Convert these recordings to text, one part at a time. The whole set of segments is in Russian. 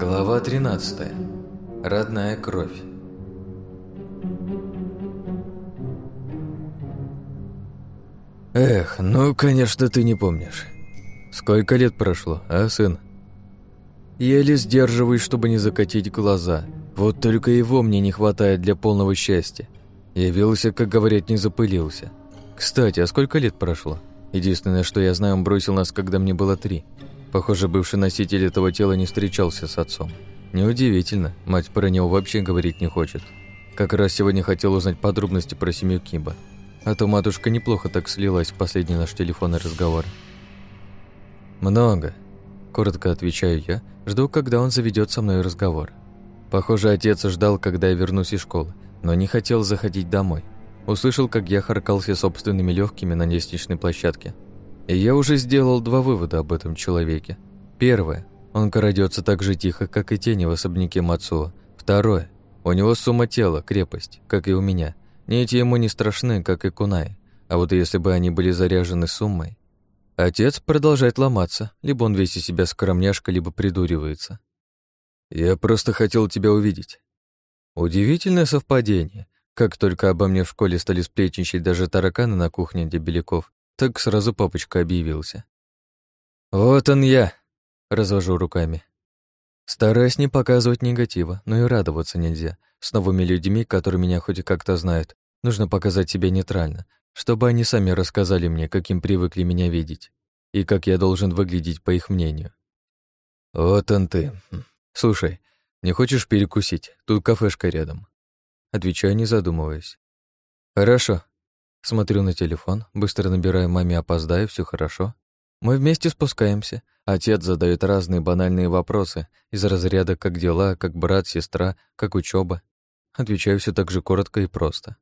Глава 13. Родная кровь. Эх, ну, конечно, ты не помнишь. Сколько лет прошло, а, сын? Еле сдерживаюсь, чтобы не закатить глаза. Вот только его мне не хватает для полного счастья. Явился, как говорят, не запылился. Кстати, а сколько лет прошло? Единственное, что я знаю, он бросил нас, когда мне было три. Похоже, бывший носитель этого тела не встречался с отцом. Неудивительно, мать про него вообще говорить не хочет. Как раз сегодня хотел узнать подробности про семью Киба. А то матушка неплохо так слилась в последний наш телефонный разговор. «Много», – коротко отвечаю я, жду, когда он заведет со мной разговор. Похоже, отец ждал, когда я вернусь из школы, но не хотел заходить домой. Услышал, как я харкался собственными легкими на лестничной площадке – я уже сделал два вывода об этом человеке. Первое. Он крадется так же тихо, как и тени в особняке Мацуо. Второе. У него сумма тела, крепость, как и у меня. Нити ему не страшны, как и Кунай. А вот если бы они были заряжены суммой... Отец продолжает ломаться, либо он весь из себя скромняшка, либо придуривается. «Я просто хотел тебя увидеть». Удивительное совпадение. Как только обо мне в школе стали сплетничать даже тараканы на кухне Дебеляков, так сразу папочка объявился. «Вот он я!» — развожу руками. Стараюсь не показывать негатива, но и радоваться нельзя. С новыми людьми, которые меня хоть как-то знают, нужно показать себя нейтрально, чтобы они сами рассказали мне, каким привыкли меня видеть, и как я должен выглядеть по их мнению. «Вот он ты. Слушай, не хочешь перекусить? Тут кафешка рядом». Отвечаю, не задумываясь. «Хорошо, Смотрю на телефон, быстро набираю маме опоздаю, все хорошо. Мы вместе спускаемся. Отец задает разные банальные вопросы из разряда «как дела?», «как брат?», «сестра?», «как учеба?». Отвечаю все так же коротко и просто.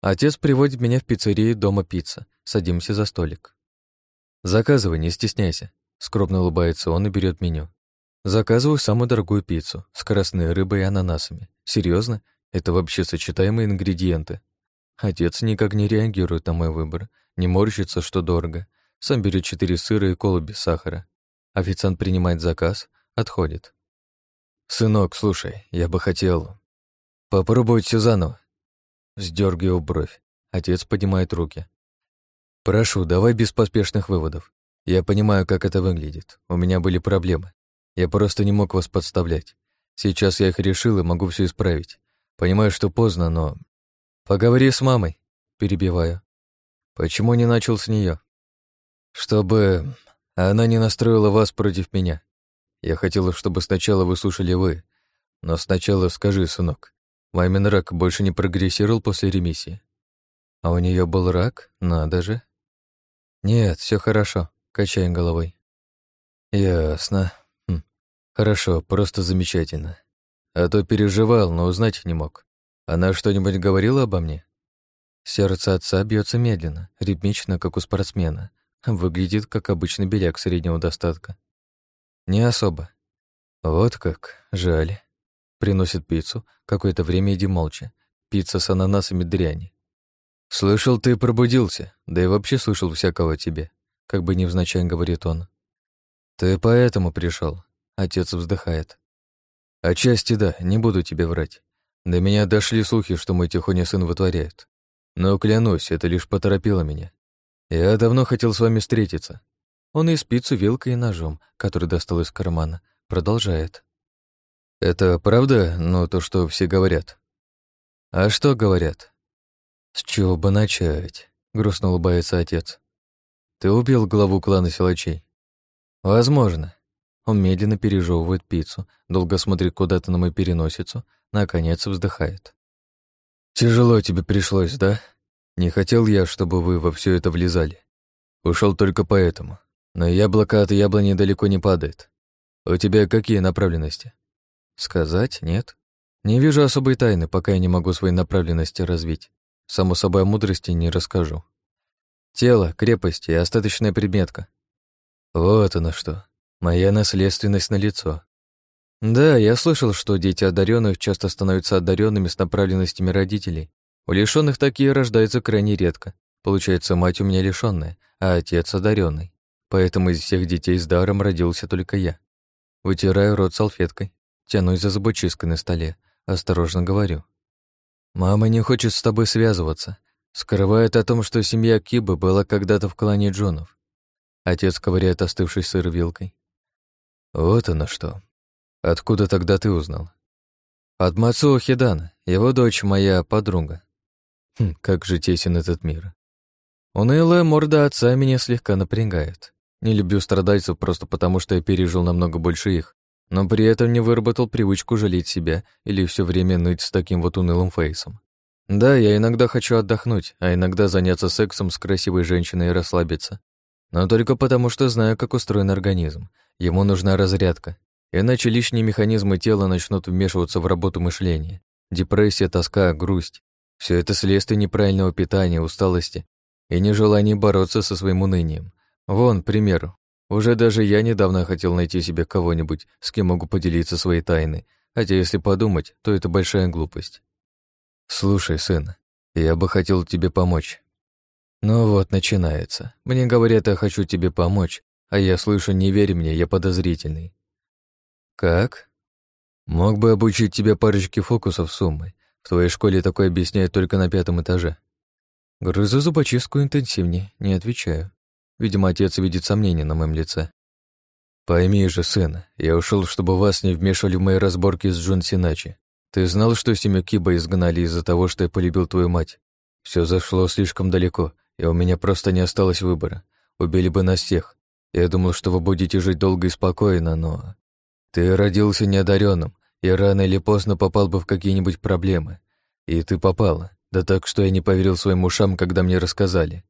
Отец приводит меня в пиццерию «Дома пицца». Садимся за столик. «Заказывай, не стесняйся», — скромно улыбается он и берет меню. Заказываю самую дорогую пиццу с красной рыбой и ананасами. Серьезно? Это вообще сочетаемые ингредиенты. Отец никак не реагирует на мой выбор, не морщится, что дорого. Сам берет четыре сыра и колу без сахара. Официант принимает заказ, отходит. «Сынок, слушай, я бы хотел попробовать все заново». Сдергиваю бровь. Отец поднимает руки. «Прошу, давай без поспешных выводов. Я понимаю, как это выглядит. У меня были проблемы. Я просто не мог вас подставлять. Сейчас я их решил и могу все исправить. Понимаю, что поздно, но «Поговори с мамой», — перебиваю. «Почему не начал с нее? «Чтобы она не настроила вас против меня. Я хотела, чтобы сначала вы слушали вы. Но сначала скажи, сынок, мамин рак больше не прогрессировал после ремиссии?» «А у нее был рак? Надо же». «Нет, все хорошо», — качаем головой. «Ясно. Хм. Хорошо, просто замечательно. А то переживал, но узнать не мог. Она что-нибудь говорила обо мне? Сердце отца бьется медленно, ритмично, как у спортсмена. Выглядит, как обычный беляк среднего достатка. Не особо. Вот как, жаль. Приносит пиццу, какое-то время иди молча. Пицца с ананасами дряни. «Слышал, ты пробудился, да и вообще слышал всякого тебе», как бы невзначай говорит он. «Ты поэтому пришел. отец вздыхает. «Отчасти да, не буду тебе врать. До меня дошли слухи, что мой тихоня сын вытворяет. Но, клянусь, это лишь поторопило меня. Я давно хотел с вами встретиться. Он и спицу вилкой и ножом, который достал из кармана, продолжает. Это правда, ну, то, что все говорят? А что говорят? С чего бы начать? Грустно улыбается отец. Ты убил главу клана силачей. Возможно. Он медленно пережевывает пиццу, долго смотрит куда-то на мою переносицу, наконец вздыхает. «Тяжело тебе пришлось, да? Не хотел я, чтобы вы во все это влезали. Ушел только поэтому. Но яблоко от яблони далеко не падает. У тебя какие направленности?» «Сказать? Нет. Не вижу особой тайны, пока я не могу свои направленности развить. Само собой, о мудрости не расскажу. Тело, крепость и остаточная предметка. Вот оно что. Моя наследственность на лицо. Да, я слышал, что дети одаренных часто становятся одаренными с направленностями родителей. У лишенных такие рождаются крайне редко. Получается, мать у меня лишённая, а отец одаренный. Поэтому из всех детей с даром родился только я. Вытираю рот салфеткой, тянусь за зубочисткой на столе, осторожно говорю. «Мама не хочет с тобой связываться. Скрывает о том, что семья Кибы была когда-то в клане Джонов. Отец ковыряет остывший сыр вилкой. Вот оно что. Откуда тогда ты узнал? От Мацуо Хидана, его дочь моя подруга. Хм, как же тесен этот мир. Унылая морда отца меня слегка напрягает. Не люблю страдальцев просто потому, что я пережил намного больше их, но при этом не выработал привычку жалеть себя или все время ныть с таким вот унылым фейсом. Да, я иногда хочу отдохнуть, а иногда заняться сексом с красивой женщиной и расслабиться. Но только потому, что знаю, как устроен организм. Ему нужна разрядка. Иначе лишние механизмы тела начнут вмешиваться в работу мышления. Депрессия, тоска, грусть. Все это следствие неправильного питания, усталости и нежелания бороться со своим унынием. Вон, к примеру. Уже даже я недавно хотел найти себе кого-нибудь, с кем могу поделиться своей тайной. Хотя, если подумать, то это большая глупость. «Слушай, сын, я бы хотел тебе помочь». Ну вот, начинается. Мне говорят, я хочу тебе помочь, а я слышу, не верь мне, я подозрительный. Как? Мог бы обучить тебя парочке фокусов с суммой. В твоей школе такое объясняют только на пятом этаже. Грызу зубочистку интенсивнее, не отвечаю. Видимо, отец видит сомнения на моем лице. Пойми же, сын, я ушел, чтобы вас не вмешивали в мои разборки с Джун Синачи. Ты знал, что семью Киба изгнали из-за того, что я полюбил твою мать? Все зашло слишком далеко, и у меня просто не осталось выбора. Убили бы нас всех. Я думал, что вы будете жить долго и спокойно, но... Ты родился неодаренным, и рано или поздно попал бы в какие-нибудь проблемы. И ты попала. Да так, что я не поверил своим ушам, когда мне рассказали.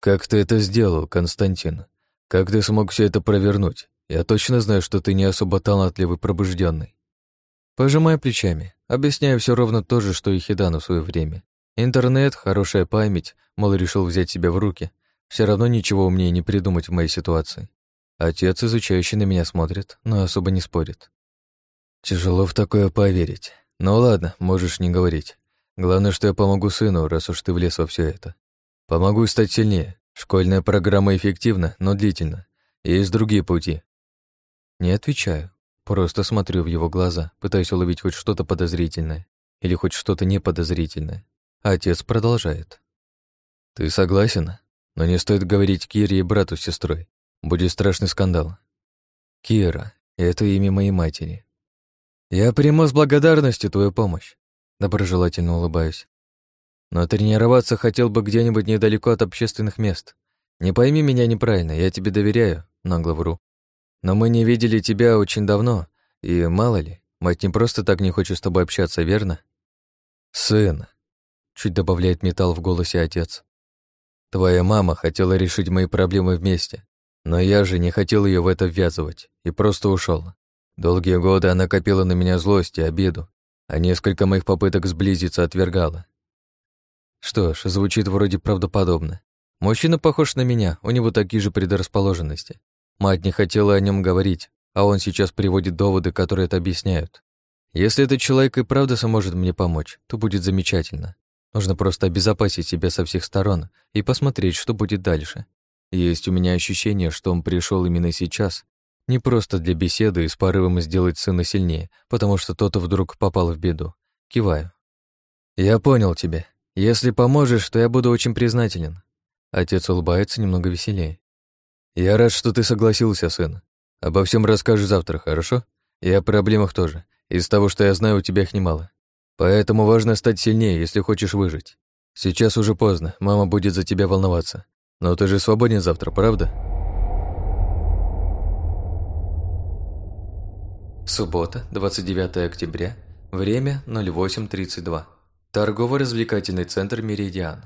Как ты это сделал, Константин? Как ты смог все это провернуть? Я точно знаю, что ты не особо талантливый пробужденный. Пожимаю плечами. Объясняю все ровно то же, что и Хидану в свое время. Интернет, хорошая память, мол, решил взять себя в руки. Все равно ничего умнее не придумать в моей ситуации. Отец, изучающий на меня, смотрит, но особо не спорит. Тяжело в такое поверить. Ну ладно, можешь не говорить. Главное, что я помогу сыну, раз уж ты влез во все это. Помогу стать сильнее. Школьная программа эффективна, но длительна. Есть другие пути. Не отвечаю. Просто смотрю в его глаза, пытаясь уловить хоть что-то подозрительное или хоть что-то неподозрительное. Отец продолжает. «Ты согласен? Но не стоит говорить Кире и брату с сестрой. Будет страшный скандал. Кира — это имя моей матери. Я приму с благодарностью твою помощь», — доброжелательно улыбаюсь. «Но тренироваться хотел бы где-нибудь недалеко от общественных мест. Не пойми меня неправильно, я тебе доверяю, нагло вру. Но мы не видели тебя очень давно, и мало ли, мать не просто так не хочет с тобой общаться, верно? Сын, чуть добавляет металл в голосе отец. Твоя мама хотела решить мои проблемы вместе, но я же не хотел ее в это ввязывать и просто ушел. Долгие годы она копила на меня злость и обиду, а несколько моих попыток сблизиться отвергала. Что ж, звучит вроде правдоподобно. Мужчина похож на меня, у него такие же предрасположенности. Мать не хотела о нем говорить, а он сейчас приводит доводы, которые это объясняют. Если этот человек и правда сможет мне помочь, то будет замечательно. Нужно просто обезопасить себя со всех сторон и посмотреть, что будет дальше. Есть у меня ощущение, что он пришел именно сейчас, не просто для беседы и с порывом сделать сына сильнее, потому что тот вдруг попал в беду. Киваю. «Я понял тебя. Если поможешь, то я буду очень признателен». Отец улыбается немного веселее. «Я рад, что ты согласился, сын. Обо всем расскажешь завтра, хорошо? И о проблемах тоже. Из того, что я знаю, у тебя их немало. Поэтому важно стать сильнее, если хочешь выжить. Сейчас уже поздно, мама будет за тебя волноваться. Но ты же свободен завтра, правда?» Суббота, 29 октября, время 08.32. Торгово-развлекательный центр «Меридиан».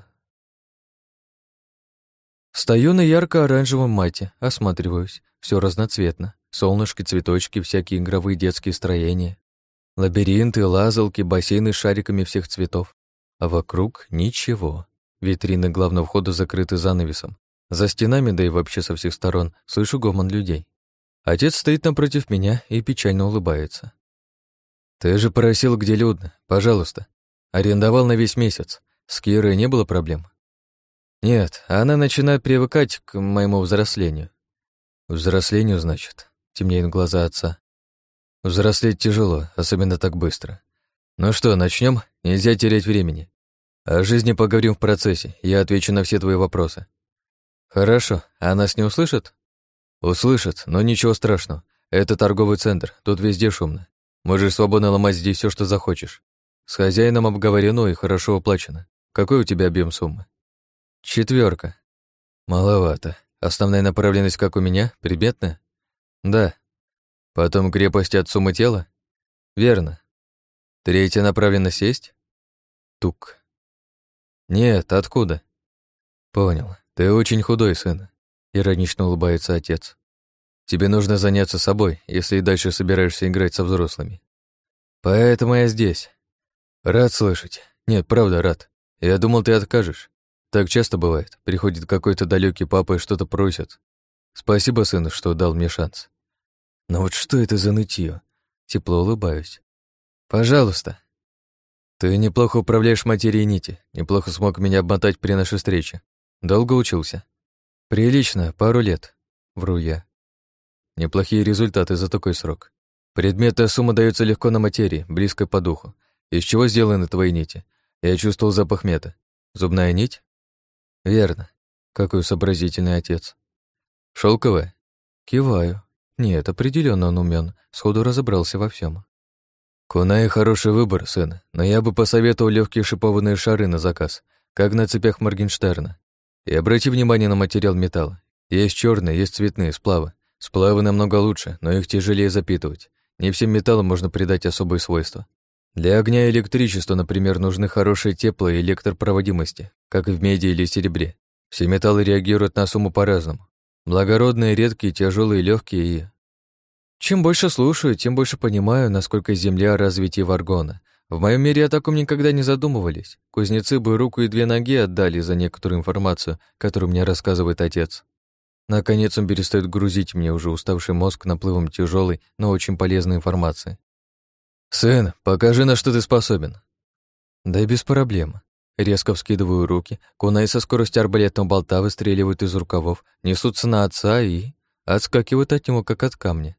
Стою на ярко-оранжевом мате, осматриваюсь. Все разноцветно. Солнышки, цветочки, всякие игровые детские строения. Лабиринты, лазалки, бассейны с шариками всех цветов. А вокруг ничего. Витрины главного входа закрыты занавесом. За стенами, да и вообще со всех сторон, слышу гомон людей. Отец стоит напротив меня и печально улыбается. «Ты же просил, где людно. Пожалуйста. Арендовал на весь месяц. С Кирой не было проблем?» Нет, она начинает привыкать к моему взрослению. Взрослению, значит, темнеют глаза отца. Взрослеть тяжело, особенно так быстро. Ну что, начнем? Нельзя терять времени. О жизни поговорим в процессе, я отвечу на все твои вопросы. Хорошо, а нас не услышат? Услышат, но ничего страшного. Это торговый центр, тут везде шумно. Можешь свободно ломать здесь все, что захочешь. С хозяином обговорено и хорошо оплачено. Какой у тебя объем суммы? Четверка. Маловато. Основная направленность, как у меня, предметная? Да. Потом крепость от суммы тела? Верно. Третья направленность есть? Тук. Нет, откуда? Понял. Ты очень худой, сын. Иронично улыбается отец. Тебе нужно заняться собой, если и дальше собираешься играть со взрослыми. Поэтому я здесь. Рад слышать. Нет, правда, рад. Я думал, ты откажешь. Так часто бывает. Приходит какой-то далекий папа и что-то просит. Спасибо, сын, что дал мне шанс. Но вот что это за нытье? Тепло улыбаюсь. Пожалуйста. Ты неплохо управляешь материей нити, неплохо смог меня обмотать при нашей встрече. Долго учился? Прилично, пару лет. Вру я. Неплохие результаты за такой срок. Предметная сумма дается легко на материи, близкой по духу. Из чего сделаны твои нити? Я чувствовал запах мета. Зубная нить? Верно. Какой сообразительный отец. Шелковая? Киваю. Нет, определенно он умен, сходу разобрался во всем. Кунай хороший выбор, сын, но я бы посоветовал легкие шипованные шары на заказ, как на цепях Моргенштерна. И обрати внимание на материал металла. Есть черные, есть цветные сплавы. Сплавы намного лучше, но их тяжелее запитывать. Не всем металлам можно придать особые свойства. Для огня и электричества, например, нужны хорошие тепло- и электропроводимости, как в меди или серебре. Все металлы реагируют на сумму по-разному. Благородные, редкие, тяжелые, легкие и... Чем больше слушаю, тем больше понимаю, насколько Земля развитие Варгона. В моем мире о таком никогда не задумывались. Кузнецы бы руку и две ноги отдали за некоторую информацию, которую мне рассказывает отец. Наконец он перестает грузить мне уже уставший мозг наплывом тяжелой, но очень полезной информации. «Сын, покажи, на что ты способен». «Да без проблем». Резко вскидываю руки, кунай со скоростью арбалетного болта выстреливают из рукавов, несутся на отца и... отскакивают от него, как от камня.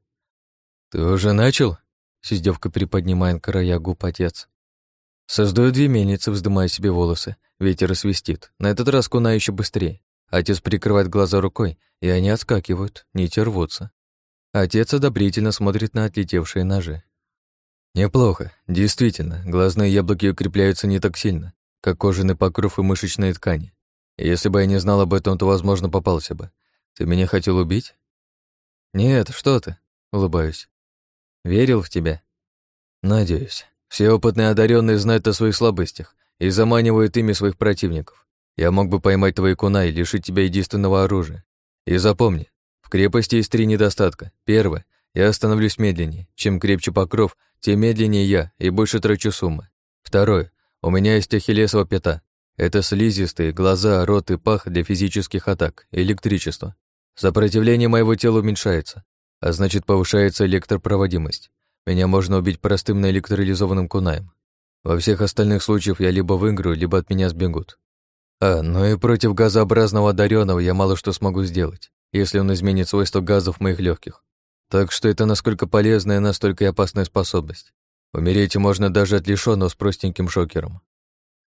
«Ты уже начал?» — с издевкой приподнимает края губ отец. Создаю две мельницы, вздымая себе волосы. Ветер свистит. На этот раз куна еще быстрее. Отец прикрывает глаза рукой, и они отскакивают, нити рвутся. Отец одобрительно смотрит на отлетевшие ножи. Неплохо, действительно, глазные яблоки укрепляются не так сильно, как кожаный покров и мышечные ткани. если бы я не знал об этом, то, возможно, попался бы. Ты меня хотел убить? Нет, что ты, улыбаюсь. Верил в тебя. Надеюсь. Все опытные одаренные знают о своих слабостях и заманивают ими своих противников. Я мог бы поймать твои куна и лишить тебя единственного оружия. И запомни, в крепости есть три недостатка. Первое, я остановлюсь медленнее. Чем крепче покров, тем медленнее я и больше трачу суммы. Второе. У меня есть ахиллесова пята. Это слизистые, глаза, рот и пах для физических атак, электричество. Сопротивление моего тела уменьшается, а значит повышается электропроводимость. Меня можно убить простым наэлектролизованным кунаем. Во всех остальных случаях я либо выиграю, либо от меня сбегут. А, ну и против газообразного одаренного я мало что смогу сделать, если он изменит свойства газов моих легких. Так что это насколько полезная, настолько и опасная способность. Умереть можно даже от лишённого с простеньким шокером.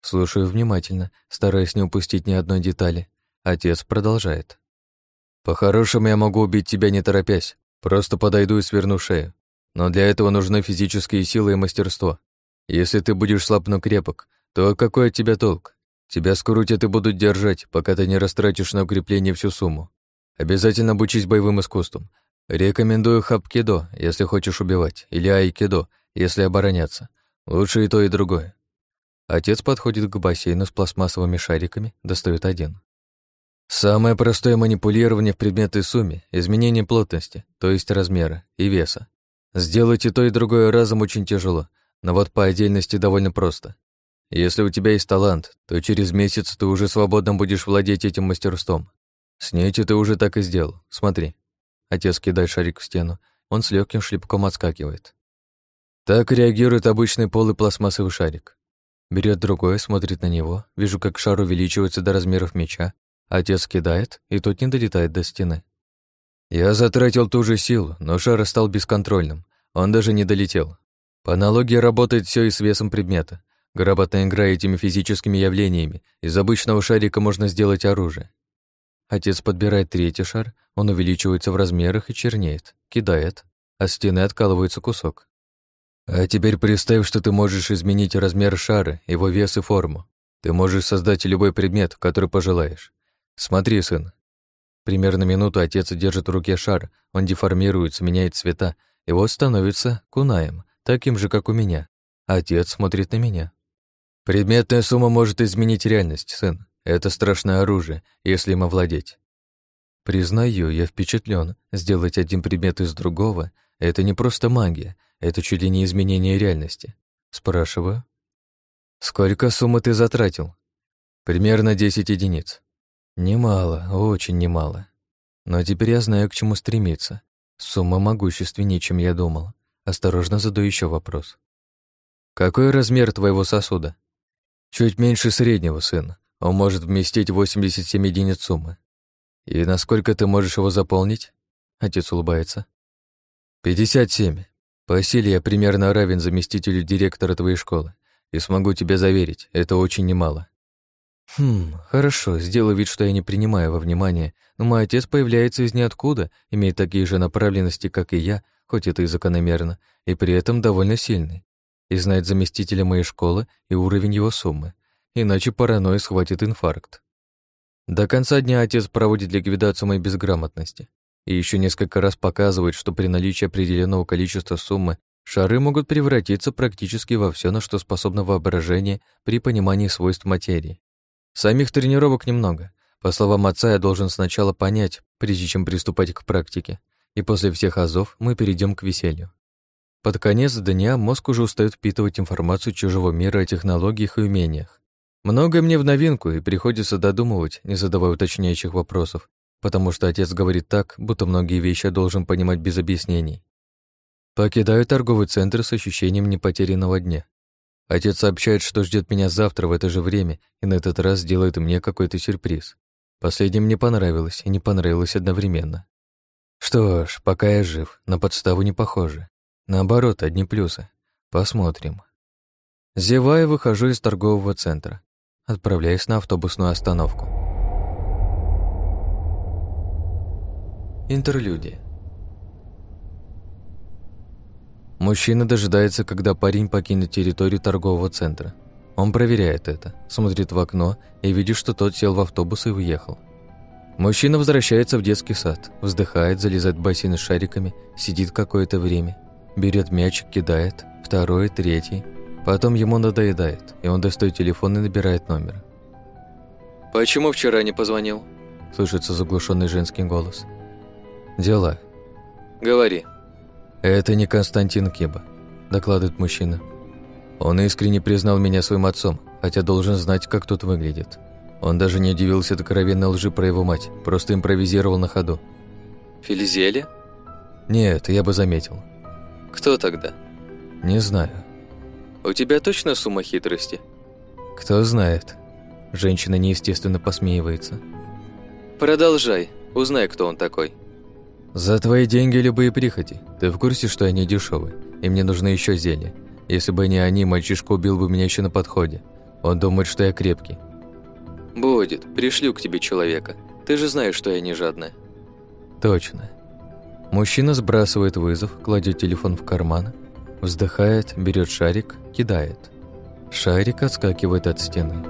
Слушаю внимательно, стараясь не упустить ни одной детали. Отец продолжает. «По-хорошему я могу убить тебя не торопясь, просто подойду и сверну шею. Но для этого нужны физические силы и мастерство. Если ты будешь слаб, но крепок, то какой от тебя толк? Тебя скрутят и будут держать, пока ты не растратишь на укрепление всю сумму. Обязательно обучись боевым искусствам, Рекомендую хапкидо, если хочешь убивать, или айкидо, если обороняться. Лучше и то, и другое. Отец подходит к бассейну с пластмассовыми шариками, достает один. Самое простое манипулирование в предметной сумме — изменение плотности, то есть размера и веса. Сделать и то, и другое разом очень тяжело, но вот по отдельности довольно просто. Если у тебя есть талант, то через месяц ты уже свободно будешь владеть этим мастерством. С нитью ты уже так и сделал. Смотри. Отец кидает шарик в стену. Он с легким шлепком отскакивает. Так реагирует обычный полый пластмассовый шарик. Берет другой, смотрит на него. Вижу, как шар увеличивается до размеров меча. Отец кидает, и тот не долетает до стены. Я затратил ту же силу, но шар стал бесконтрольным. Он даже не долетел. По аналогии работает все и с весом предмета. Грамотно играя этими физическими явлениями, из обычного шарика можно сделать оружие. Отец подбирает третий шар, он увеличивается в размерах и чернеет, кидает, а стены откалывается кусок. А теперь представь, что ты можешь изменить размер шара, его вес и форму. Ты можешь создать любой предмет, который пожелаешь. Смотри, сын. Примерно минуту отец держит в руке шар, он деформируется, меняет цвета, и вот становится кунаем, таким же, как у меня. Отец смотрит на меня. Предметная сумма может изменить реальность, сын. Это страшное оружие, если им овладеть. Признаю, я впечатлен. Сделать один предмет из другого — это не просто магия, это чуть ли не изменение реальности. Спрашиваю. Сколько суммы ты затратил? Примерно 10 единиц. Немало, очень немало. Но теперь я знаю, к чему стремиться. Сумма могущественнее, чем я думал. Осторожно задаю еще вопрос. Какой размер твоего сосуда? Чуть меньше среднего, сын. Он может вместить 87 единиц суммы. И насколько ты можешь его заполнить? Отец улыбается. 57. По силе я примерно равен заместителю директора твоей школы. И смогу тебе заверить, это очень немало. Хм, хорошо, сделаю вид, что я не принимаю во внимание, но мой отец появляется из ниоткуда, имеет такие же направленности, как и я, хоть это и закономерно, и при этом довольно сильный и знает заместителя моей школы и уровень его суммы, иначе паранойя схватит инфаркт. До конца дня отец проводит ликвидацию моей безграмотности и еще несколько раз показывает, что при наличии определенного количества суммы шары могут превратиться практически во все, на что способно воображение при понимании свойств материи. Самих тренировок немного. По словам отца, я должен сначала понять, прежде чем приступать к практике, и после всех азов мы перейдем к веселью. Под конец дня мозг уже устает впитывать информацию чужого мира о технологиях и умениях. Многое мне в новинку, и приходится додумывать, не задавая уточняющих вопросов, потому что отец говорит так, будто многие вещи я должен понимать без объяснений. Покидаю торговый центр с ощущением непотерянного дня. Отец сообщает, что ждет меня завтра в это же время и на этот раз делает мне какой-то сюрприз. Последнее мне понравилось и не понравилось одновременно. Что ж, пока я жив, на подставу не похоже. Наоборот, одни плюсы. Посмотрим. Зевая, выхожу из торгового центра. Отправляюсь на автобусную остановку. Интерлюдия. Мужчина дожидается, когда парень покинет территорию торгового центра. Он проверяет это, смотрит в окно и видит, что тот сел в автобус и уехал. Мужчина возвращается в детский сад, вздыхает, залезает в бассейн с шариками, сидит какое-то время, Берет мяч, кидает, второй, третий. Потом ему надоедает, и он достает телефон и набирает номер. «Почему вчера не позвонил?» Слышится заглушенный женский голос. «Дела». «Говори». «Это не Константин Кеба», – докладывает мужчина. Он искренне признал меня своим отцом, хотя должен знать, как тот выглядит. Он даже не удивился откровенной лжи про его мать, просто импровизировал на ходу. «Фелизелия?» «Нет, я бы заметил. Кто тогда? Не знаю. У тебя точно сумма хитрости? Кто знает. Женщина неестественно посмеивается. Продолжай. Узнай, кто он такой. За твои деньги любые прихоти. Ты в курсе, что они дешевые? И мне нужны еще зелья. Если бы не они, мальчишка убил бы меня еще на подходе. Он думает, что я крепкий. Будет. Пришлю к тебе человека. Ты же знаешь, что я не жадная. Точно. Мужчина сбрасывает вызов, кладет телефон в карман, вздыхает, берет шарик, кидает. Шарик отскакивает от стены.